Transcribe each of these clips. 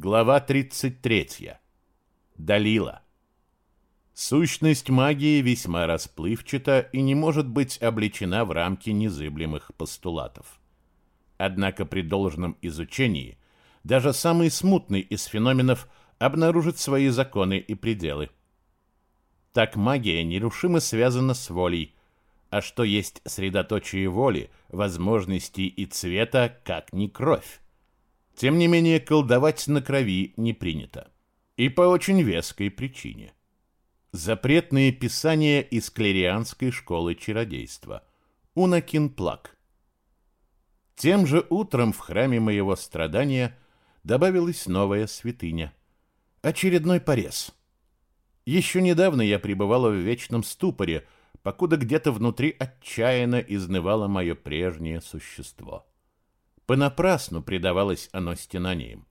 Глава 33. Далила. Сущность магии весьма расплывчата и не может быть обличена в рамки незыблемых постулатов. Однако при должном изучении даже самый смутный из феноменов обнаружит свои законы и пределы. Так магия нерушимо связана с волей, а что есть средоточие воли, возможностей и цвета, как не кровь. Тем не менее, колдовать на крови не принято. И по очень веской причине. Запретные писания из клерианской школы чародейства. Унакин Плак. Тем же утром в храме моего страдания добавилась новая святыня. Очередной порез. Еще недавно я пребывала в вечном ступоре, покуда где-то внутри отчаянно изнывало мое прежнее существо. Понапрасну предавалось оно стенаниям.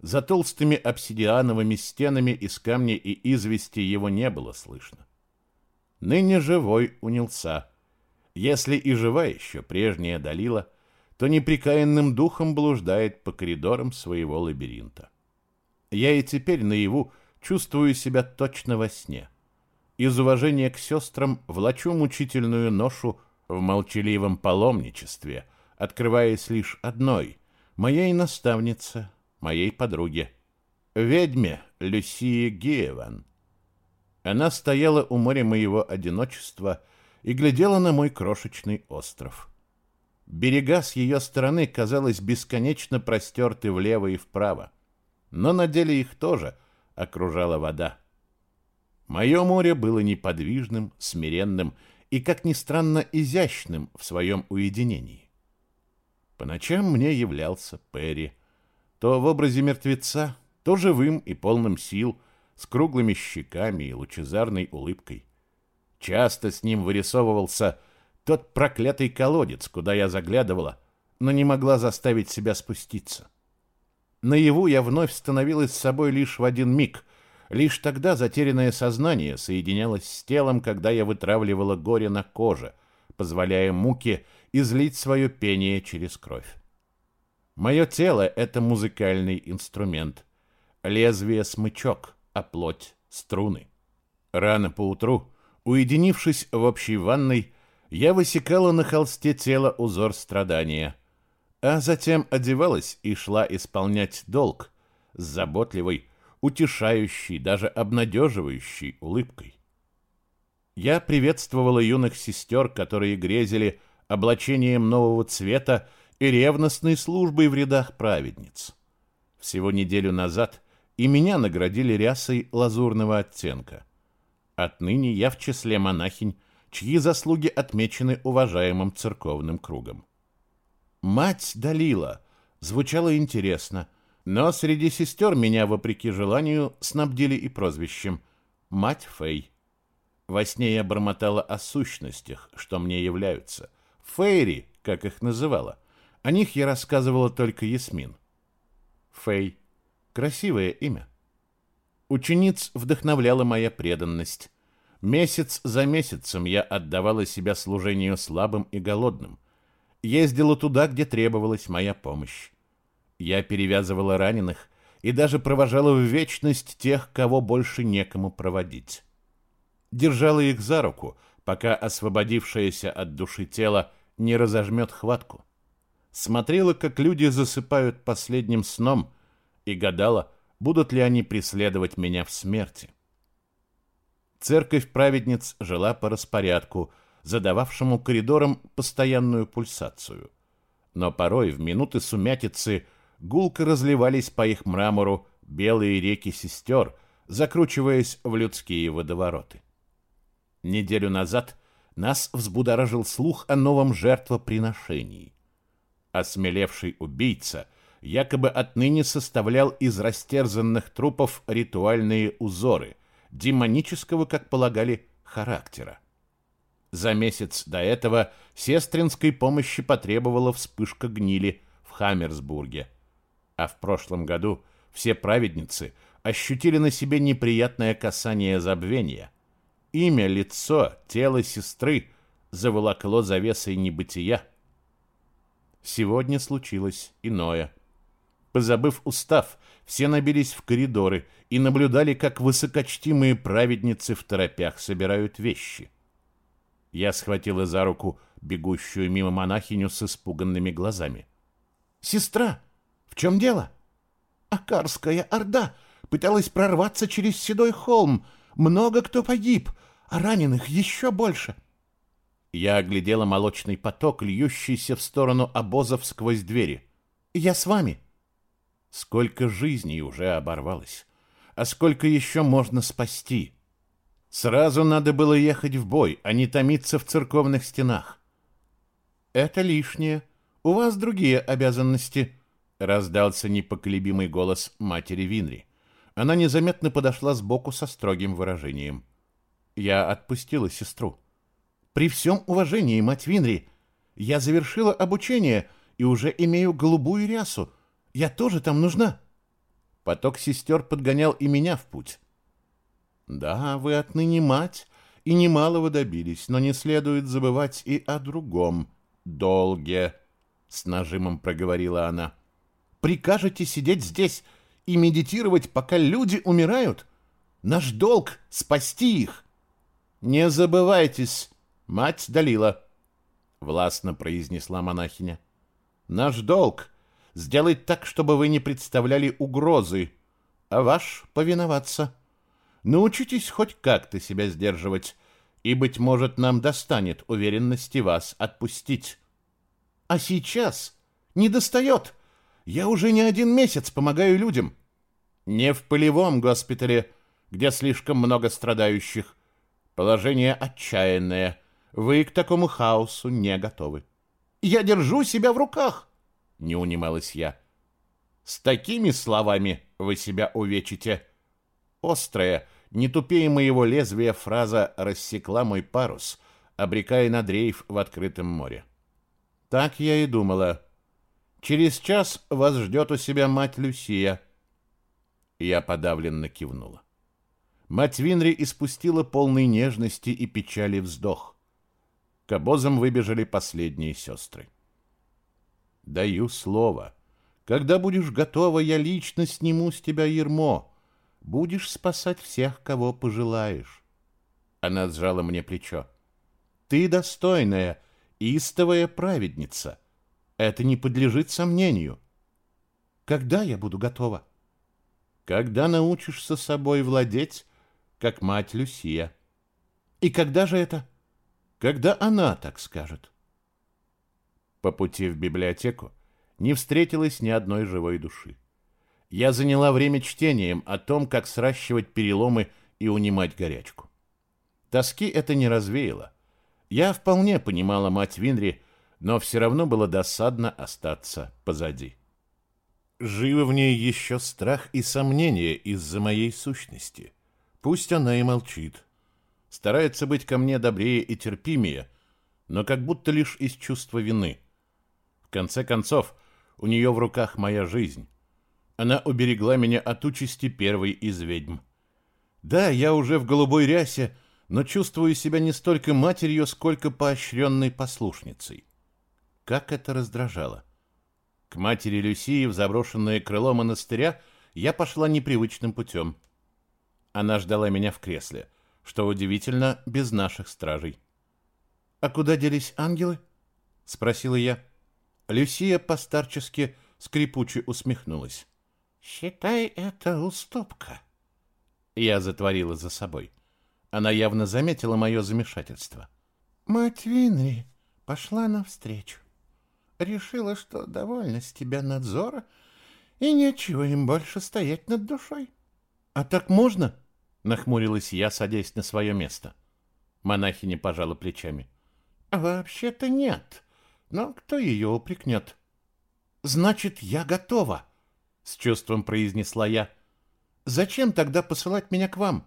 За толстыми обсидиановыми стенами из камня и извести его не было слышно. Ныне живой унялся. Если и жива еще прежняя Далила, то неприкаянным духом блуждает по коридорам своего лабиринта. Я и теперь наяву чувствую себя точно во сне. Из уважения к сестрам влачу мучительную ношу в молчаливом паломничестве — открываясь лишь одной, моей наставнице, моей подруге, ведьме Люсии Гиеван. Она стояла у моря моего одиночества и глядела на мой крошечный остров. Берега с ее стороны, казалось, бесконечно простерты влево и вправо, но на деле их тоже окружала вода. Мое море было неподвижным, смиренным и, как ни странно, изящным в своем уединении. По ночам мне являлся Перри. То в образе мертвеца, то живым и полным сил, с круглыми щеками и лучезарной улыбкой. Часто с ним вырисовывался тот проклятый колодец, куда я заглядывала, но не могла заставить себя спуститься. Наяву я вновь становилась с собой лишь в один миг. Лишь тогда затерянное сознание соединялось с телом, когда я вытравливала горе на коже, позволяя муке излить свое пение через кровь. Мое тело — это музыкальный инструмент. Лезвие — смычок, а плоть — струны. Рано поутру, уединившись в общей ванной, я высекала на холсте тела узор страдания, а затем одевалась и шла исполнять долг с заботливой, утешающей, даже обнадеживающей улыбкой. Я приветствовала юных сестер, которые грезили облачением нового цвета и ревностной службой в рядах праведниц. Всего неделю назад и меня наградили рясой лазурного оттенка. Отныне я в числе монахинь, чьи заслуги отмечены уважаемым церковным кругом. «Мать Далила» звучало интересно, но среди сестер меня, вопреки желанию, снабдили и прозвищем «Мать Фэй». Во сне я бормотала о сущностях, что мне являются – Фейри, как их называла. О них я рассказывала только Ясмин. Фей. Красивое имя. Учениц вдохновляла моя преданность. Месяц за месяцем я отдавала себя служению слабым и голодным. Ездила туда, где требовалась моя помощь. Я перевязывала раненых и даже провожала в вечность тех, кого больше некому проводить. Держала их за руку, пока освободившееся от души тело не разожмет хватку. Смотрела, как люди засыпают последним сном, и гадала, будут ли они преследовать меня в смерти. Церковь праведниц жила по распорядку, задававшему коридорам постоянную пульсацию. Но порой в минуты сумятицы гулко разливались по их мрамору белые реки сестер, закручиваясь в людские водовороты. Неделю назад нас взбудоражил слух о новом жертвоприношении. Осмелевший убийца якобы отныне составлял из растерзанных трупов ритуальные узоры, демонического, как полагали, характера. За месяц до этого сестринской помощи потребовала вспышка гнили в Хаммерсбурге. А в прошлом году все праведницы ощутили на себе неприятное касание забвения – Имя, лицо, тело сестры заволокло завесой небытия. Сегодня случилось иное. Позабыв устав, все набились в коридоры и наблюдали, как высокочтимые праведницы в торопях собирают вещи. Я схватила за руку бегущую мимо монахиню с испуганными глазами. «Сестра, в чем дело?» «Акарская орда пыталась прорваться через Седой холм. Много кто погиб, а раненых еще больше». Я оглядела молочный поток, льющийся в сторону обозов сквозь двери. «Я с вами». Сколько жизней уже оборвалось, а сколько еще можно спасти? Сразу надо было ехать в бой, а не томиться в церковных стенах. «Это лишнее. У вас другие обязанности», — раздался непоколебимый голос матери Винри. Она незаметно подошла сбоку со строгим выражением. Я отпустила сестру. При всем уважении, мать Винри, я завершила обучение и уже имею голубую рясу. Я тоже там нужна. Поток сестер подгонял и меня в путь. Да, вы отныне мать, и немалого добились, но не следует забывать и о другом долге, с нажимом проговорила она. Прикажете сидеть здесь и медитировать, пока люди умирают? Наш долг — спасти их. Не забывайтесь, «Мать Далила», — властно произнесла монахиня, — «наш долг — сделать так, чтобы вы не представляли угрозы, а ваш — повиноваться. Научитесь хоть как-то себя сдерживать, и, быть может, нам достанет уверенности вас отпустить. А сейчас не достает. Я уже не один месяц помогаю людям. Не в полевом госпитале, где слишком много страдающих. Положение отчаянное — вы к такому хаосу не готовы. Я держу себя в руках, не унималась я. С такими словами вы себя увечите. Острая, не тупее моего лезвия фраза рассекла мой парус, обрекая на дрейф в открытом море. Так я и думала. Через час вас ждет у себя мать Люсия. Я подавленно кивнула. Мать Винри испустила полный нежности и печали вздох. К обозам выбежали последние сестры. «Даю слово. Когда будешь готова, я лично сниму с тебя ермо. Будешь спасать всех, кого пожелаешь». Она сжала мне плечо. «Ты достойная, истовая праведница. Это не подлежит сомнению. Когда я буду готова?» «Когда научишься собой владеть, как мать Люсия». «И когда же это?» когда она так скажет. По пути в библиотеку не встретилось ни одной живой души. Я заняла время чтением о том, как сращивать переломы и унимать горячку. Тоски это не развеяло. Я вполне понимала мать Винри, но все равно было досадно остаться позади. Живо в ней еще страх и сомнение из-за моей сущности. Пусть она и молчит старается быть ко мне добрее и терпимее, но как будто лишь из чувства вины. В конце концов, у нее в руках моя жизнь. Она уберегла меня от участи первой из ведьм. Да, я уже в голубой рясе, но чувствую себя не столько матерью, сколько поощренной послушницей. Как это раздражало. К матери Люсии в заброшенное крыло монастыря я пошла непривычным путем. Она ждала меня в кресле — что удивительно, без наших стражей. «А куда делись ангелы?» — спросила я. Люсия постарчески скрипуче усмехнулась. «Считай это уступка». Я затворила за собой. Она явно заметила мое замешательство. «Мать Винри пошла навстречу. Решила, что довольна с тебя надзора, и нечего им больше стоять над душой». «А так можно?» Нахмурилась я, садясь на свое место. Монахиня пожала плечами. «Вообще-то нет. Но кто ее упрекнет?» «Значит, я готова», — с чувством произнесла я. «Зачем тогда посылать меня к вам?»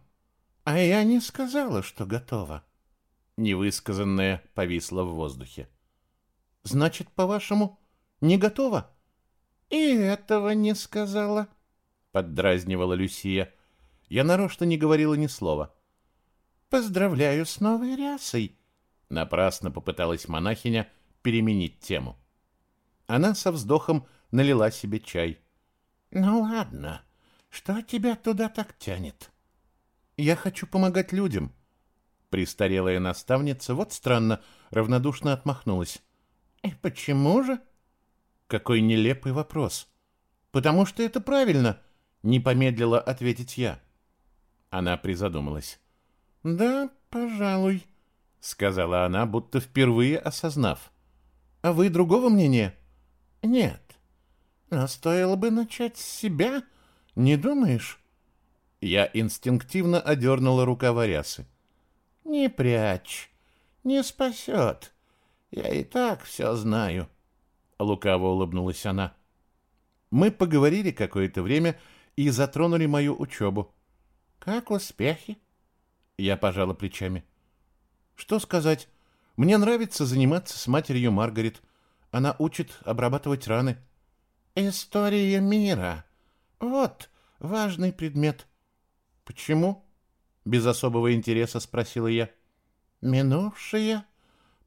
«А я не сказала, что готова». Невысказанное повисло в воздухе. «Значит, по-вашему, не готова?» «И этого не сказала», — поддразнивала Люсия. Я нарочно не говорила ни слова. «Поздравляю с новой рясой!» Напрасно попыталась монахиня переменить тему. Она со вздохом налила себе чай. Ну ладно, что тебя туда так тянет? Я хочу помогать людям. Престарелая наставница, вот странно, равнодушно отмахнулась. И почему же? Какой нелепый вопрос. Потому что это правильно, не помедлила ответить я. Она призадумалась. Да, пожалуй, сказала она, будто впервые осознав. А вы другого мнения? Нет. Но стоило бы начать с себя, не думаешь? Я инстинктивно одернула рукава рясы. Не прячь, не спасет. Я и так все знаю. Лукаво улыбнулась она. Мы поговорили какое-то время и затронули мою учебу. Как успехи? Я пожала плечами. Что сказать? Мне нравится заниматься с матерью Маргарет. Она учит обрабатывать раны. История мира. Вот важный предмет. Почему? Без особого интереса спросила я. Минувшее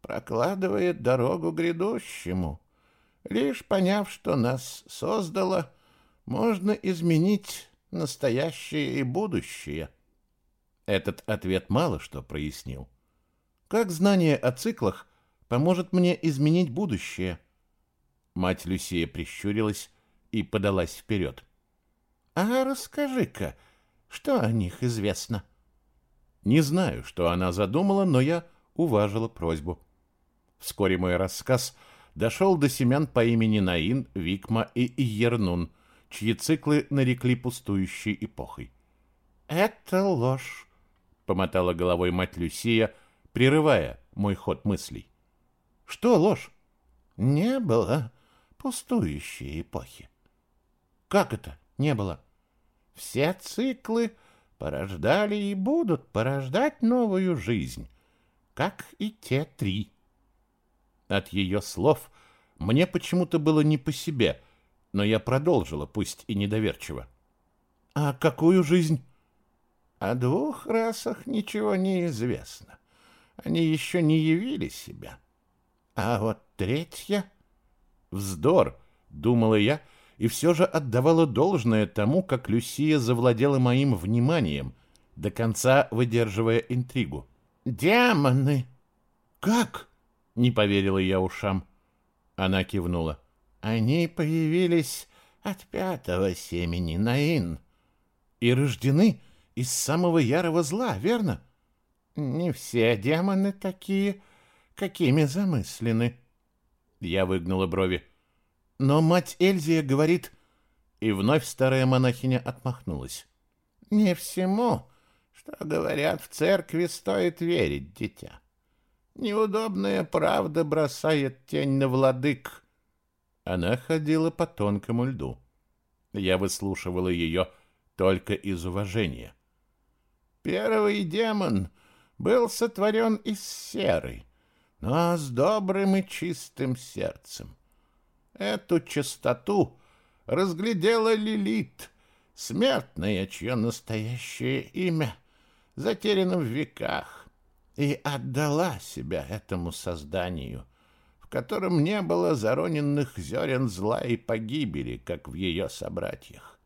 прокладывает дорогу грядущему. Лишь поняв, что нас создало, можно изменить настоящее и будущее. Этот ответ мало что прояснил. Как знание о циклах поможет мне изменить будущее? Мать Люсия прищурилась и подалась вперед. «А расскажи-ка, что о них известно?» Не знаю, что она задумала, но я уважила просьбу. Вскоре мой рассказ дошел до семян по имени Наин, Викма и Иернун, чьи циклы нарекли пустующей эпохой. «Это ложь», — помотала головой мать Люсия, прерывая мой ход мыслей. «Что ложь?» «Не было пустующей эпохи. Как это не было? Все циклы порождали и будут порождать новую жизнь, как и те три. От ее слов мне почему-то было не по себе, но я продолжила, пусть и недоверчиво. А какую жизнь? О двух расах ничего не известно. Они еще не явили себя. А вот третья Вздор, думала я, и все же отдавала должное тому, как Люсия завладела моим вниманием, до конца выдерживая интригу. «Демоны!» «Как?» — не поверила я ушам. Она кивнула. «Они появились от пятого семени Наин». «И рождены из самого ярого зла, верно?» «Не все демоны такие, какими замыслены», я выгнула брови. Но мать Эльзия говорит... И вновь старая монахиня отмахнулась. Не всему, что говорят в церкви, стоит верить, дитя. Неудобная правда бросает тень на владык. Она ходила по тонкому льду. Я выслушивала ее только из уважения. Первый демон был сотворен из серы, но с добрым и чистым сердцем. Эту чистоту разглядела Лилит, смертная, чье настоящее имя затеряно в веках, и отдала себя этому созданию, в котором не было зароненных зерен зла и погибели, как в ее собратьях.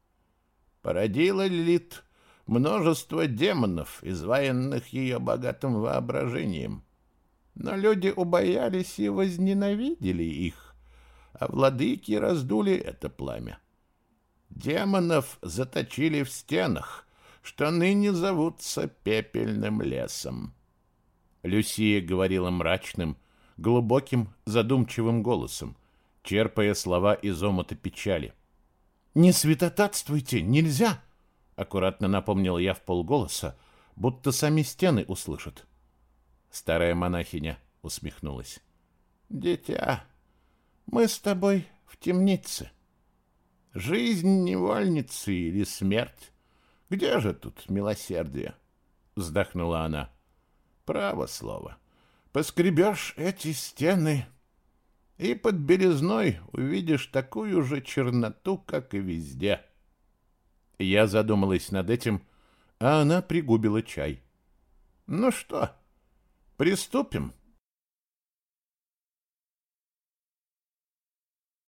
Породила Лилит множество демонов, изваянных ее богатым воображением — но люди убоялись и возненавидели их, а владыки раздули это пламя. Демонов заточили в стенах, что ныне зовутся пепельным лесом. Люсия говорила мрачным, глубоким, задумчивым голосом, черпая слова из омута печали. «Не святотатствуйте, нельзя!» — аккуратно напомнил я в полголоса, будто сами стены услышат. Старая монахиня усмехнулась. «Дитя, мы с тобой в темнице. Жизнь невольницы или смерть? Где же тут милосердие?» Вздохнула она. «Право слово. Поскребешь эти стены, и под березной увидишь такую же черноту, как и везде». Я задумалась над этим, а она пригубила чай. «Ну что?» Приступим.